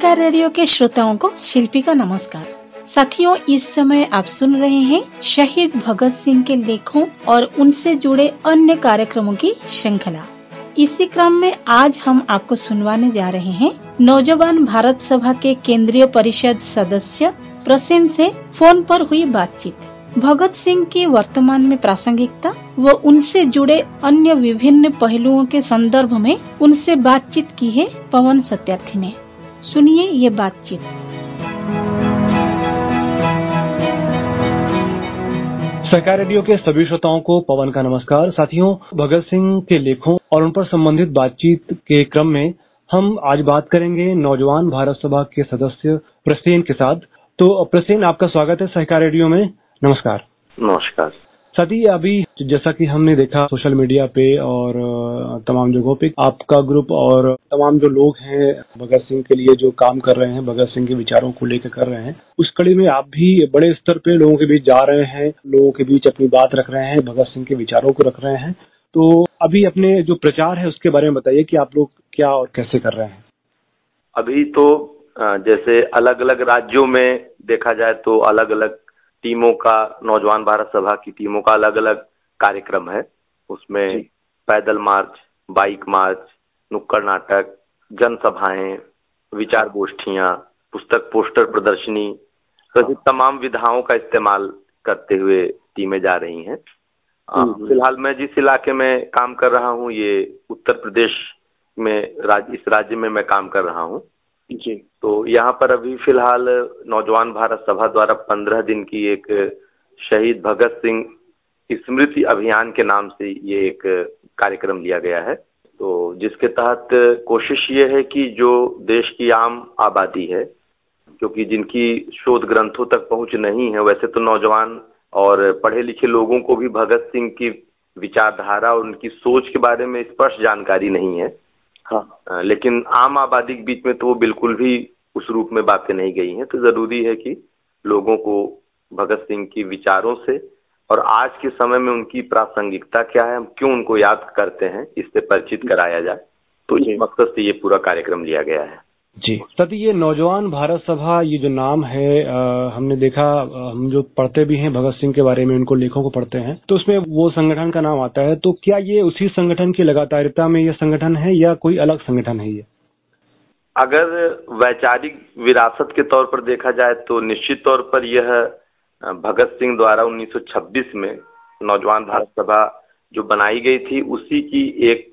सहकार radio के श्रोताओं को शिल्पी का नमस्कार। साथियों, इस समय आप सुन रहे हैं शहीद भगत सिंह के लेखों और उनसे जुड़े अन्य कार्यक्रमों की श्रृंखला। इसी क्रम में आज हम आपको सुनवाने जा रहे हैं नौजवान भारत सभा के केंद्रीय परिषद सदस्य प्रसेन से फ़ोन पर हुई बातचीत। भगत सिंह की वर्तमान में प्रासंगिकता व उनसे जुड़े अन्य विभिन्न पहलुओं के संदर्भ में उनसे बातचीत की है पवन सत्यार्थी ने। सुनिए ये बातचीत। सहकार रेडियो के सभी श्रोताओं को पवन का नमस्कार। साथियों भगत सिंह के लेखों और उन पर संबंधित बातचीत के क्रम में हम आज बात करेंगे नौजवान भारत सभा के सदस्य प्रसेन के साथ। तो प्रसेन आपका स्वागत है सहकार रेडियो में। नमस्कार। नमस्कार। साथी अभी जैसा कि हमने देखा सोशल मीडिया पे और तमाम जगहों पे, आपका ग्रुप और तमाम जो लोग हैं भगत सिंह के लिए जो काम कर रहे हैं, भगत सिंह के विचारों को लेकर कर रहे हैं, उस कड़ी में आप भी बड़े स्तर पे लोगों के बीच जा रहे हैं, लोगों के बीच अपनी बात रख रहे हैं, भगत सिंह के विचारों को रख रहे हैं। तो अभी अपने जो प्रचार है उसके बारे में बताइए कि आप लोग क्या और कैसे कर रहे हैं। अभी तो जैसे अलग अलग राज्यों में देखा जाए तो अलग अलग टीमों का नौजवान भारत सभा की टीमों का अलग अलग कार्यक्रम है। उसमें पैदल मार्च बाइक मार्च नुक्कड़ नाटक जनसभाएँ विचार गोष्ठियाँ पुस्तक पोस्टर प्रदर्शनी तो तमाम विधाओं का इस्तेमाल करते हुए टीमें जा रही हैं। फ़िलहाल मैं जिस इलाके में काम कर रहा हूँ ये उत्तर प्रदेश में राज, इस राज्य में मैं काम कर रहा हूँ। जी। तो यहाँ पर अभी फ़िलहाल नौजवान भारत सभा द्वारा पंद्रह दिन की एक शहीद भगत सिंह स्मृति अभियान के नाम से ये एक कार्यक्रम लिया गया है। तो जिसके तहत कोशिश ये है कि जो देश की आम आबादी है, क्योंकि जिनकी शोध ग्रंथों तक पहुँच नहीं है, वैसे तो नौजवान और पढ़े लिखे लोगों को भी भगत सिंह की विचारधारा और उनकी सोच के बारे में स्पष्ट जानकारी नहीं है। हाँ। लेकिन आम आबादी के बीच में तो वो बिल्कुल भी उस रूप में बातें नहीं गई हैं। तो ज़रूरी है कि लोगों को भगत सिंह की विचारों से और आज के समय में उनकी प्रासंगिकता क्या है हम क्यों उनको याद करते हैं इससे परिचित कराया जाए। तो इस मकसद से ये पूरा कार्यक्रम लिया गया है। जी सती ये नौजवान भारत सभा ये जो नाम है आ, हमने देखा आ, हम जो पढ़ते भी हैं भगत सिंह के बारे में उनको लेखों को पढ़ते हैं तो उसमें वो संगठन का नाम आता है तो क्या ये उसी संगठन की लगातारिता में ये संगठन है या कोई अलग संगठन है ये अगर वैचारिक विरासत के तौर पर देखा जाए तो निश्चित तौर पर यह भगत सिंह द्वारा 1926 में नौजवान भारत सभा जो बनाई गई थी उसी की एक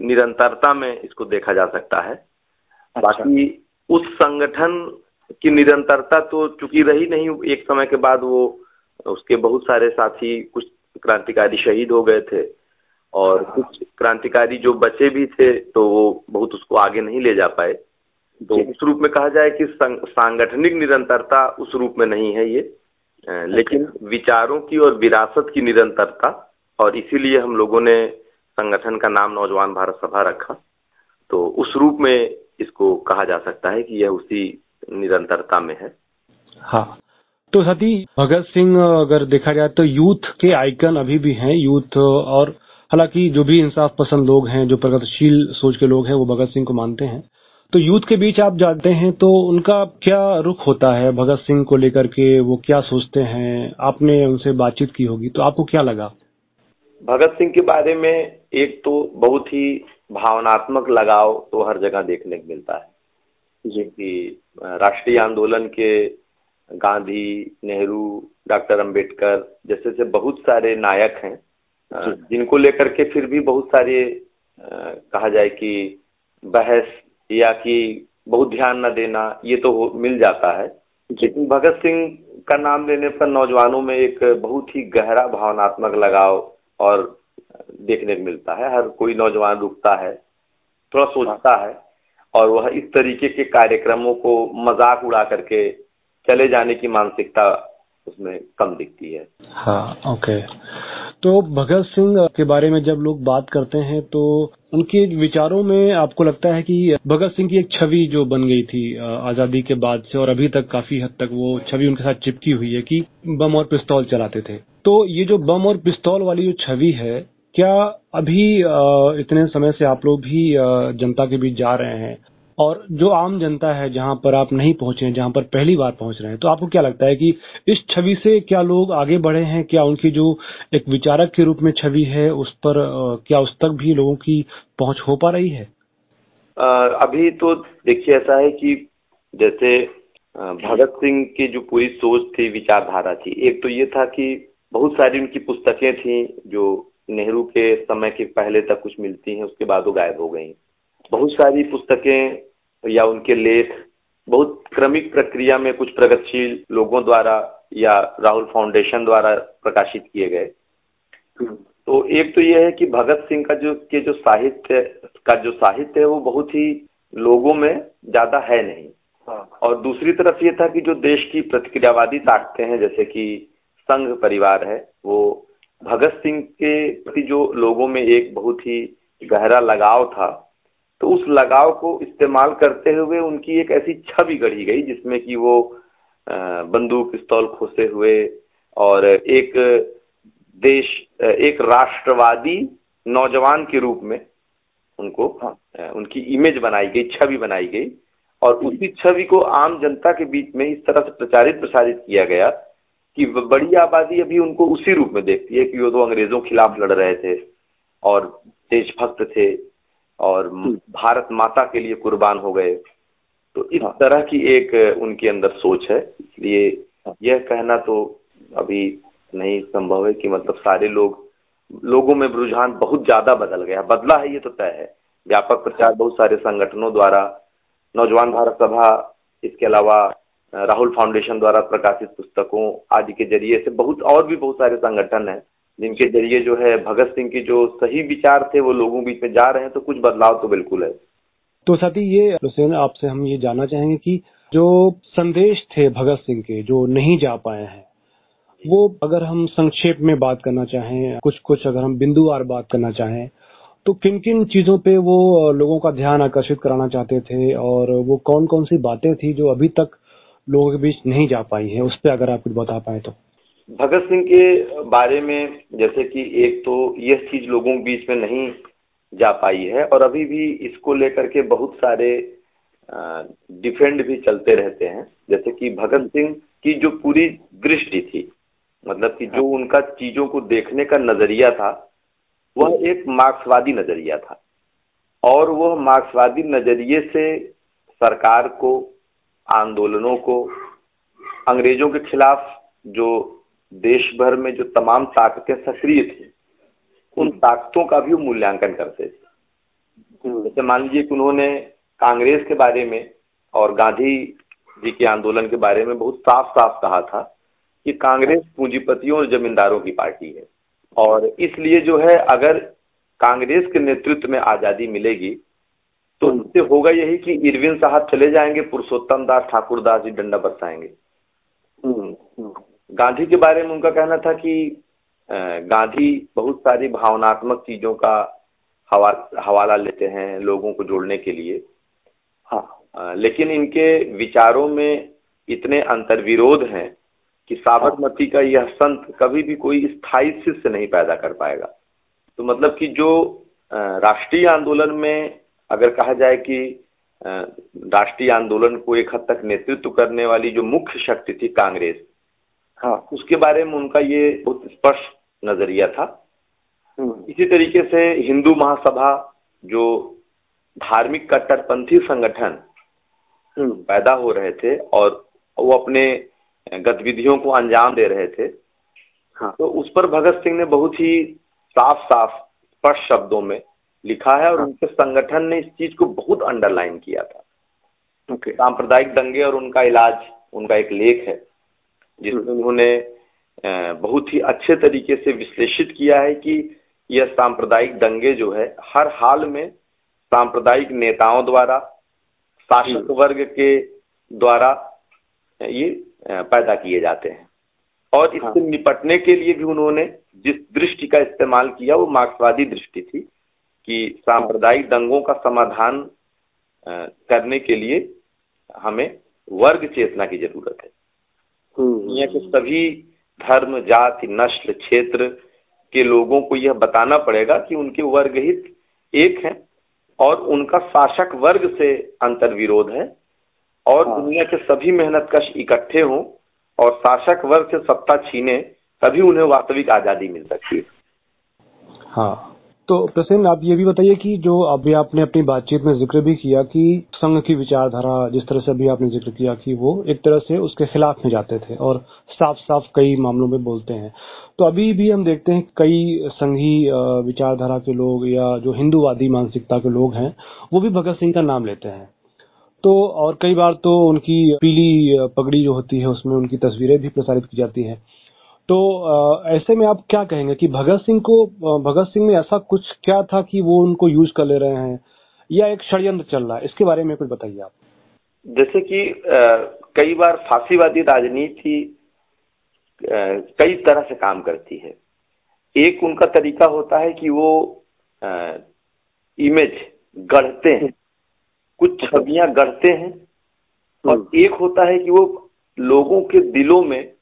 निरंतरता में इसको देखा जा सकता है। बाकी उस संगठन की निरंतरता तो चूँकि रही नहीं एक समय के बाद वो उसके बहुत सारे साथी कुछ क्रांतिकारी शहीद हो गए थे और हाँ। कुछ क्रांतिकारी जो बचे भी थे तो वो बहुत उसको आगे नहीं ले जा पाए। तो उस रूप में कहा जाए कि सांगठनिक निरंतरता उस रूप में नहीं है ये। लेकिन विचारों की और विरासत की निरंतरता और इसीलिए हम लोगों ने संगठन का नाम नौजवान भारत सभा रखा। तो उस रूप में इसको कहा जा सकता है कि यह उसी निरंतरता में है। हाँ। तो सती भगत सिंह अगर देखा जाए तो यूथ के आइकन अभी भी हैं यूथ और हालाँकि जो भी इंसाफ पसंद लोग हैं जो प्रगतिशील सोच के लोग हैं वो भगत सिंह को मानते हैं। तो यूथ के बीच आप जाते हैं तो उनका क्या रुख होता है भगत सिंह को लेकर के? वो क्या सोचते हैं? आपने उनसे बातचीत की होगी तो आपको क्या लगा? भगत सिंह के बारे में एक तो बहुत ही भावनात्मक लगाव तो हर जगह देखने को मिलता है। जी। कि राष्ट्रीय आंदोलन के गांधी नेहरू डॉक्टर अंबेडकर जैसे से बहुत सारे नायक हैं जिनको लेकर के फिर भी बहुत सारे कहा जाए कि बहस या कि बहुत ध्यान न देना ये तो मिल जाता है। लेकिन भगत सिंह का नाम लेने पर नौजवानों में एक बहुत ही गहरा भावनात्मक लगाव और देखने को मिलता है। हर कोई नौजवान रुकता है, थोड़ा सोचता है और वह इस तरीके के कार्यक्रमों को मज़ाक उड़ा करके चले जाने की मानसिकता उसमें कम दिखती है। हाँ ओके तो भगत सिंह के बारे में जब लोग बात करते हैं तो उनके विचारों में आपको लगता है कि भगत सिंह की एक छवि जो बन गई थी आज़ादी के बाद से और अभी तक काफ़ी हद तक वो छवि उनके साथ चिपकी हुई है कि बम और पिस्तौल चलाते थे। तो ये जो बम और पिस्तौल वाली जो छवि है क्या अभी इतने समय से आप लोग भी जनता के बीच जा रहे हैं? और जो आम जनता है, जहाँ पर आप नहीं पहुँचे हैं, जहाँ पर पहली बार पहुँच रहे हैं तो आपको क्या लगता है कि इस छवि से क्या लोग आगे बढ़े हैं? क्या उनकी जो एक विचारक के रूप में छवि है, उस पर क्या उस तक भी लोगों की पहुँच हो पा रही है? अभी तो देखिए, ऐसा है कि जैसे भगत सिंह की जो पूरी सोच थी, विचारधारा थी, एक तो ये था कि बहुत सारी उनकी पुस्तकें थी, जो नेहरू के समय के पहले तक कुछ मिलती हैं उसके बाद वो गायब हो गई बहुत सारी पुस्तकें या उनके लेख बहुत क्रमिक प्रक्रिया में कुछ प्रगतिशील लोगों द्वारा या राहुल फाउंडेशन द्वारा प्रकाशित किए गए। तो एक तो यह है कि भगत सिंह का जो के जो साहित्य का जो साहित्य है वो बहुत ही लोगों में ज़्यादा है नहीं हाँ। और दूसरी तरफ़ ये था कि जो देश की प्रतिक्रियावादी ताकतें हैं जैसे कि संघ परिवार है वो भगत सिंह के प्रति जो लोगों में एक बहुत ही गहरा लगाव था तो उस लगाव को इस्तेमाल करते हुए उनकी एक ऐसी छवि गढ़ी गई जिसमें कि वो बंदूक पिस्तौल खोसे हुए और एक देश एक राष्ट्रवादी नौजवान के रूप में उनको हाँ। उनकी इमेज बनाई गई छवि बनाई गई और उसी छवि को आम जनता के बीच में इस तरह से प्रचारित प्रसारित किया गया कि बड़ी आबादी अभी उनको उसी रूप में देखती है कि वो तो अंग्रेज़ों के खिलाफ लड़ रहे थे और देशभक्त थे और। भारत माता के लिए कुर्बान हो गए तो इस हाँ। तरह की एक उनके अंदर सोच है इसलिए हाँ। यह कहना तो अभी नहीं संभव है कि मतलब सारे लोग लोगों में रुझान बहुत ज़्यादा बदल गया बदला है ये तो तय है व्यापक प्रचार बहुत सारे संगठनों द्वारा नौजवान भारत सभा इसके अलावा राहुल फाउंडेशन द्वारा प्रकाशित पुस्तकों आदि के ज़रिए से बहुत और भी बहुत सारे संगठन हैं, जिनके ज़रिए जो है भगत सिंह के जो सही विचार थे, वो लोगों बीच में जा रहे हैं तो कुछ बदलाव तो बिल्कुल है। तो साथी ये हुसैन आपसे हम ये जानना चाहेंगे कि जो संदेश थे भगत सिंह के, जो नहीं जा पाए हैं, वो अगर हम संक्षेप में बात करना चाहें कुछ कुछ अगर हम बिंदुवार बात करना चाहें तो किन किन चीज़ों पे वो लोगों का ध्यान आकर्षित कराना चाहते थे, और वो कौन कौन सी बातें थी जो अभी तक लोगों के बीच नहीं जा पाई है, उस पर अगर आप कुछ बता पाए तो। भगत सिंह के बारे में, जैसे कि एक तो यह चीज़ लोगों के बीच में नहीं जा पाई है, और अभी भी इसको लेकर के बहुत सारे डिफेंड भी चलते रहते हैं। जैसे कि भगत सिंह की जो पूरी दृष्टि थी मतलब कि जो उनका चीज़ों को देखने का नज़रिया था, वह एक मार्क्सवादी नज़रिया था। और वह मार्क्सवादी नज़रिए से सरकार को आंदोलनों को अंग्रेज़ों के खिलाफ जो देश भर में जो तमाम ताकतें सक्रिय थी उन ताकतों का भी मूल्यांकन करते थे। जैसे मान लीजिए कि उन्होंने कांग्रेस के बारे में और गांधी जी के आंदोलन के बारे में बहुत साफ़ साफ़ कहा था कि कांग्रेस पूंजीपतियों और जमींदारों की पार्टी है। और इसलिए जो है अगर कांग्रेस के नेतृत्व में आज़ादी मिलेगी तो उससे होगा यही कि इरविन साहब चले जाएँगे पुरुषोत्तम दास ठाकुर दास जी डंडा बरसाएँगे। हम्म, हम्म। गांधी के बारे में उनका कहना था कि गांधी बहुत सारी भावनात्मक चीज़ों का हवा हवाला लेते हैं लोगों को जोड़ने के लिए। हाँ लेकिन इनके विचारों में इतने अंतर्विरोध हैं कि साबरमती का यह संत कभी भी कोई स्थायी शिष्य नहीं पैदा कर पाएगा। तो मतलब कि जो राष्ट्रीय आंदोलन में अगर कहा जाए कि राष्ट्रीय आंदोलन को एक हद तक नेतृत्व करने वाली जो मुख्य शक्ति थी कांग्रेस हाँ उसके बारे में उनका ये बहुत स्पष्ट नज़रिया था हम्म। इसी तरीके से हिंदू महासभा जो धार्मिक कट्टरपंथी संगठन हम्म। पैदा हो रहे थे और वो अपने गतिविधियों को अंजाम दे रहे थे हाँ। तो उस पर भगत सिंह ने बहुत ही साफ़ साफ़ स्पष्ट शब्दों में लिखा है और हाँ। उनके संगठन ने इस चीज़ को बहुत अंडरलाइन किया था okay. सांप्रदायिक दंगे और उनका इलाज उनका एक लेख है जिसमें हम्म। उन्होंने बहुत ही अच्छे तरीके से विश्लेषित किया है कि यह सांप्रदायिक दंगे जो है हर हाल में सांप्रदायिक नेताओं द्वारा शासक हम्म। वर्ग के द्वारा ये पैदा किए जाते हैं और इससे हाँ। निपटने के लिए भी उन्होंने जिस दृष्टि का इस्तेमाल किया वो मार्क्सवादी दृष्टि थी कि सांप्रदायिक दंगों का समाधान करने के लिए हमें वर्ग चेतना की ज़रूरत है हम्म। दुनिया के सभी धर्म जाति नस्ल क्षेत्र के लोगों को यह बताना पड़ेगा कि उनके वर्ग हित एक हैं और उनका शासक वर्ग से अंतर विरोध है और हाँ। दुनिया के सभी मेहनत कश इकट्ठे हों और शासक वर्ग से सत्ता छीने तभी उन्हें वास्तविक आज़ादी मिल सकती है हाँ तो प्रसेन आप ये भी बताइए कि जो अभी आपने अपनी बातचीत में ज़िक्र भी किया कि संघ की विचारधारा, जिस तरह से अभी आपने ज़िक्र किया कि वो एक तरह से उसके खिलाफ में जाते थे और साफ़ साफ़ कई मामलों में बोलते हैं। तो अभी भी हम देखते हैं कई संघी विचारधारा के लोग या जो हिंदूवादी मानसिकता के लोग हैं, वो भी भगत सिंह का नाम लेते हैं। तो और कई बार तो उनकी पीली पगड़ी जो होती है, उसमें उनकी तस्वीरें भी प्रसारित की जाती हैं। तो ऐसे में आप क्या कहेंगे कि भगत सिंह को भगत सिंह में ऐसा कुछ क्या था कि वो उनको यूज़ कर ले रहे हैं? या एक षड्यंत्र चल रहा है? इसके बारे में कुछ बताइए आप। जैसे कि कई बार फांसीवादी राजनीति कई तरह से काम करती है। एक उनका तरीका होता है कि वो अ, इमेज गढ़ते हैं। कुछ छवियाँ गढ़ते हैं। और एक होता है कि वो लोगों के दिलों में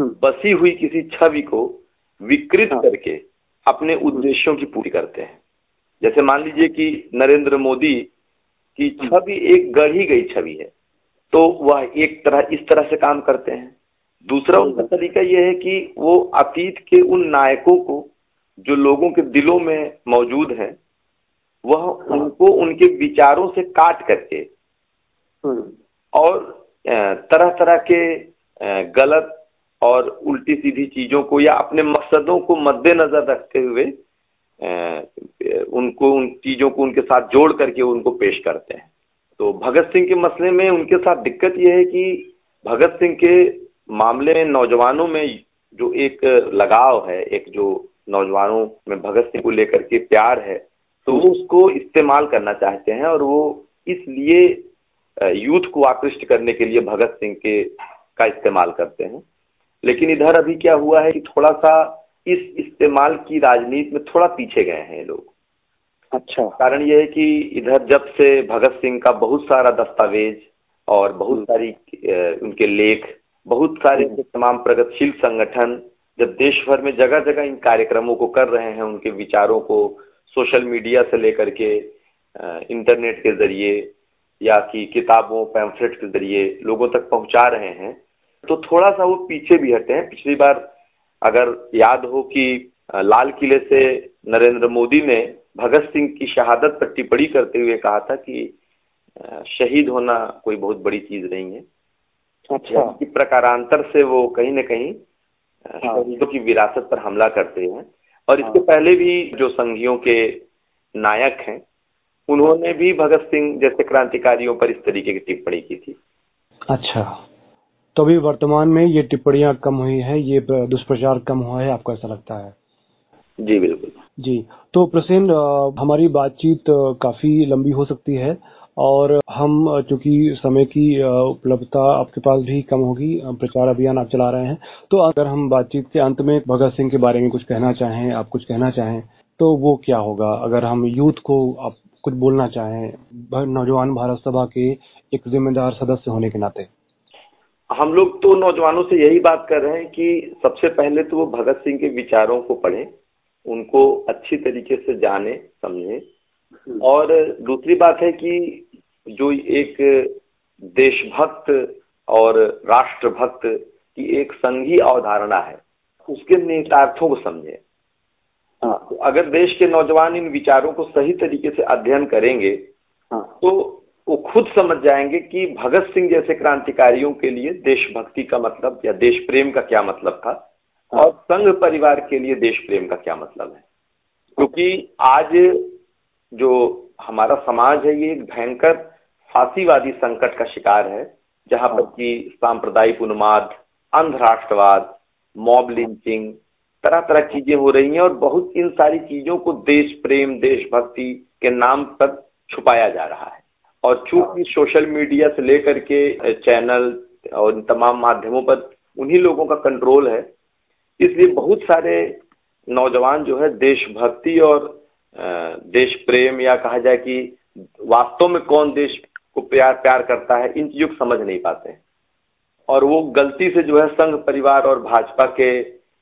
बसी हुई किसी छवि को विकृत करके अपने उद्देश्यों की पूरी करते हैं। जैसे मान लीजिए कि नरेंद्र मोदी की छवि एक गढ़ी गई छवि है तो वह एक तरह इस तरह से काम करते हैं। दूसरा उनका तरीका यह है कि वो अतीत के उन नायकों को जो लोगों के दिलों में मौजूद हैं वह उनको उनके विचारों से काट करके और तरह तरह के गलत और उल्टी सीधी चीज़ों को या अपने मकसदों को मद्देनजर रखते हुए उनको, उन चीज़ों को उनके साथ जोड़ करके उनको पेश करते हैं। तो भगत सिंह के मसले में उनके साथ दिक्कत यह है कि भगत सिंह के मामले में नौजवानों में जो एक लगाव है, एक जो नौजवानों में भगत सिंह को लेकर के प्यार है तो वो उसको इस्तेमाल करना चाहते हैं और वो इसलिए यूथ को आकृष्ट करने के लिए भगत सिंह के का इस्तेमाल करते हैं। लेकिन इधर अभी क्या हुआ है कि थोड़ा सा इस इस्तेमाल की राजनीति में थोड़ा पीछे गए हैं लोग। अच्छा। कारण यह है कि इधर जब से भगत सिंह का बहुत सारा दस्तावेज़ और बहुत सारी उनके लेख बहुत सारे तमाम प्रगतिशील संगठन जब देश भर में जगह जगह इन कार्यक्रमों को कर रहे हैं उनके विचारों को सोशल मीडिया से लेकर के इंटरनेट के ज़रिए या कि किताबों पैम्फलेट के ज़रिए लोगों तक पहुँचा रहे हैं तो थोड़ा सा वो पीछे भी हटे हैं। पिछली बार अगर याद हो कि लाल किले से नरेंद्र मोदी ने भगत सिंह की शहादत पर टिप्पणी करते हुए कहा था कि शहीद होना कोई बहुत बड़ी चीज़ नहीं है। अच्छा। कि प्रकारांतर से वो कहीं ना कहीं हाँ। शहीदों की विरासत पर हमला करते हैं। और इसके पहले भी जो संघियों के नायक हैं उन्होंने भी भगत सिंह जैसे क्रांतिकारियों पर इस तरीके की टिप्पणी की थी। अच्छा। तो अभी वर्तमान में ये टिप्पणियाँ कम हुई है ये दुष्प्रचार कम हुआ है आपको ऐसा लगता है? जी बिल्कुल। जी तो प्रसेन हमारी बातचीत काफ़ी लंबी हो सकती है और हम चूँकि समय की उपलब्धता आपके पास भी कम होगी प्रचार अभियान आप चला रहे हैं तो अगर हम बातचीत के अंत में भगत सिंह के बारे में कुछ कहना चाहें आप कुछ कहना चाहें तो वो क्या होगा? अगर हम यूथ को आप कुछ बोलना चाहें नौजवान भारत सभा के एक जिम्मेदार सदस्य होने के नाते। हम लोग तो नौजवानों से यही बात कर रहे हैं कि सबसे पहले तो वो भगत सिंह के विचारों को पढ़ें उनको अच्छी तरीके से जाने समझें। और दूसरी बात है कि जो एक देशभक्त और राष्ट्रभक्त की एक संघी अवधारणा है उसके नेतार्थों को समझें। तो अगर देश के नौजवान इन विचारों को सही तरीके से अध्ययन करेंगे तो वो खुद समझ जाएँगे कि भगत सिंह जैसे क्रांतिकारियों के लिए देशभक्ति का मतलब या देश प्रेम का क्या मतलब था और संघ परिवार के लिए देश प्रेम का क्या मतलब है। क्योंकि आज जो हमारा समाज है, ये एक भयंकर फांसीवादी संकट का शिकार है, जहाँ पर कि सांप्रदायिक उन्माद, अंधराष्ट्रवाद मॉब लिंचिंग तरह तरह चीज़ें हो रही हैं और बहुत इन सारी चीज़ों को देश प्रेम देशभक्ति के नाम पर छुपाया जा रहा है। और चूँकि सोशल मीडिया से लेकर के चैनल और तमाम माध्यमों पर उन्हीं लोगों का कंट्रोल है, इसलिए बहुत सारे नौजवान जो है देशभक्ति और देश प्रेम या कहा जाए कि वास्तव में कौन देश को प्यार प्यार करता है, इन चीज़ों को समझ नहीं पाते हैं। और वो गलती से जो है संघ परिवार और भाजपा के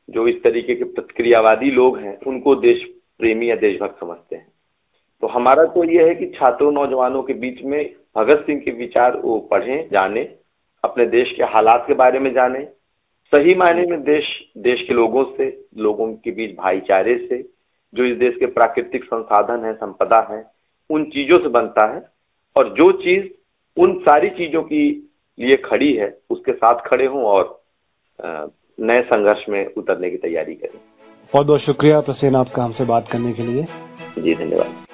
जो इस तरीके के प्रतिक्रियावादी लोग हैं, उनको देश प्रेमी या देशभक्त समझते हैं। तो हमारा तो ये है कि छात्रों नौजवानों के बीच में भगत सिंह के विचार वो पढ़ें जाने अपने देश के हालात के बारे में जाने। सही मायने में देश देश के लोगों से लोगों के बीच भाईचारे से जो इस देश के प्राकृतिक संसाधन है संपदा है उन चीज़ों से बनता है। और जो चीज़ उन सारी चीज़ों की लिए खड़ी है उसके साथ खड़े हों और नए संघर्ष में उतरने की तैयारी करें। बहुत बहुत शुक्रिया प्रसेन आपका हमसे बात करने के लिए। जी धन्यवाद।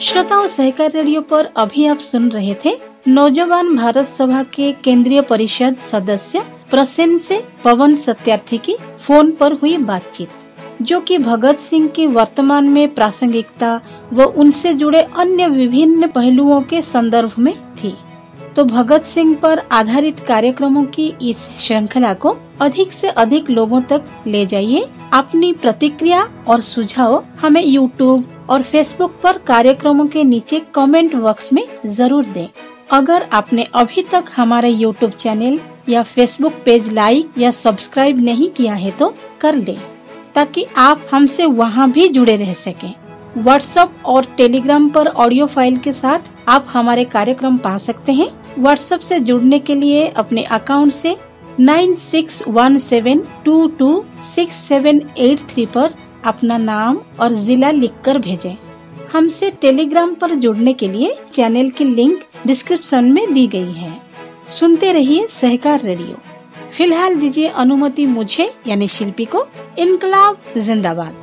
श्रोताओं, सहकार रेडियो पर अभी आप सुन रहे थे नौजवान भारत सभा के केंद्रीय परिषद सदस्य प्रसेन से पवन सत्यार्थी की फ़ोन पर हुई बातचीत, जो कि भगत सिंह की वर्तमान में प्रासंगिकता व उनसे जुड़े अन्य विभिन्न पहलुओं के संदर्भ में थी। तो भगत सिंह पर आधारित कार्यक्रमों की इस श्रृंखला को अधिक से अधिक लोगों तक ले जाइए। अपनी प्रतिक्रिया और सुझाव हमें यूट्यूब और फेसबुक पर कार्यक्रमों के नीचे कमेंट बॉक्स में ज़रूर दें। अगर आपने अभी तक हमारे यूट्यूब चैनल या फेसबुक पेज लाइक या सब्सक्राइब नहीं किया है तो कर लें ताकि आप हमसे वहाँ भी जुड़े रह सकें। व्हाट्सएप और टेलीग्राम पर ऑडियो फ़ाइल के साथ आप हमारे कार्यक्रम पा सकते हैं। व्हाट्सएप से जुड़ने के लिए अपने अकाउंट से 9617226783 पर अपना नाम और जिला लिखकर भेजें। हमसे टेलीग्राम पर जुड़ने के लिए चैनल की लिंक डिस्क्रिप्शन में दी गई है। सुनते रहिए सहकार रेडियो। फ़िलहाल दीजिए अनुमति मुझे, यानी शिल्पी को। इनकलाब जिंदाबाद।